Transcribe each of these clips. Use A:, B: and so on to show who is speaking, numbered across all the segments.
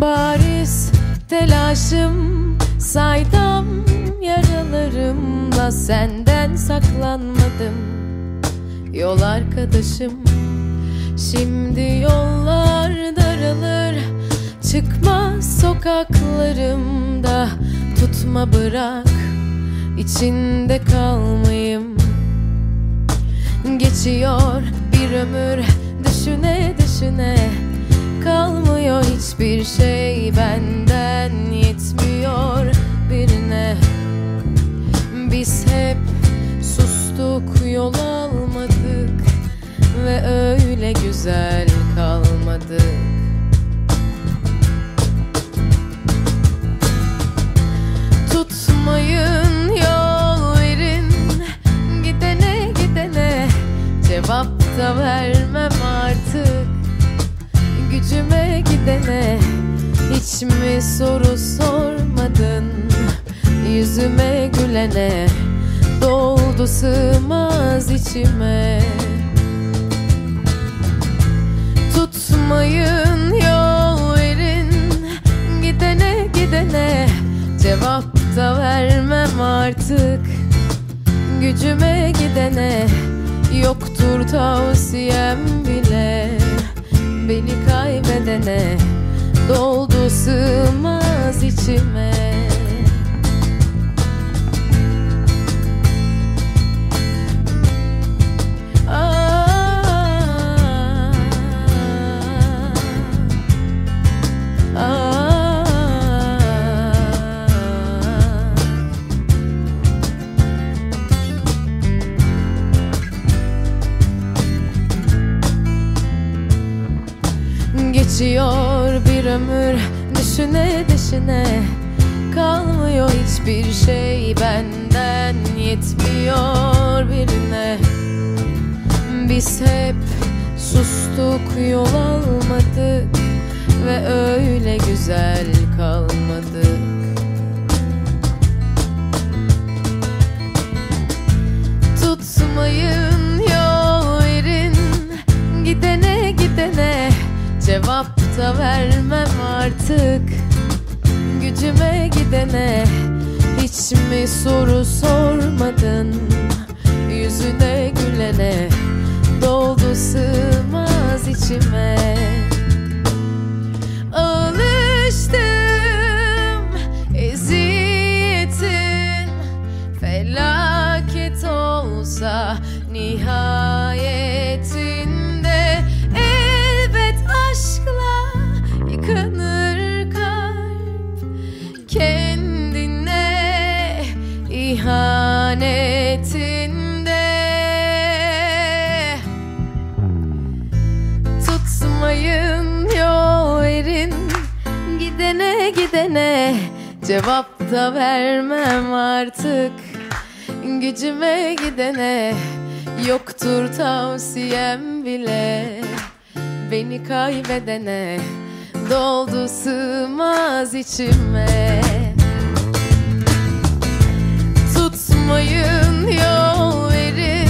A: Bariz telaşım saydam yaralarımla senden saklanmadım. Yol arkadaşım Şimdi yollar daralır Çıkma sokaklarımda Tutma bırak içinde kalmayayım Geçiyor bir ömür düşüne düşüne hiçbir şey benden yetmiyor birine. Biz hep sustuk yol almadık Ve öyle güzel Gücüme gidene Hiç mi soru sormadın? Yüzüme gülene. Doldu sığmaz içime. Tutmayın yol verin. Gidene gidene. Cevap da vermem artık. Gücüme gidene. Yoktur tavsiyem bile Beni kaybedene Doldu sığmaz içime Geçiyor bir ömür düşüne düşüne. Kalmıyor hiçbir şey benden yetmiyor birine. Biz hep sustuk yol almadık Ve öyle güzel kalmadık da vermem artık. Gücüme gidene Hiç mi soru sormadın? Yüzüne gülene Doldu sığmaz içime. Alıştım eziyetin Felaket olsa nihayetinde ihanetinde. Tutmayın yol verin Gidene gidene Cevap da vermem artık. Gücüme gidene Yoktur tavsiyem bile. Beni kaybedene Doldu sığmaz içime Tutmayın yol verin.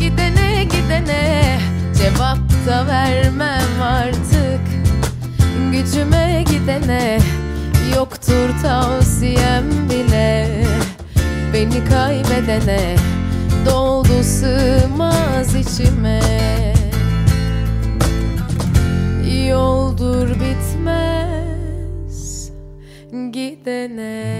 A: Gidene gidene Cevap da vermem artık. Gücüme gidene Yoktur tavsiyem bile. Beni kaybedene Doldu sığmaz içime. Yoldur bitmez Gidene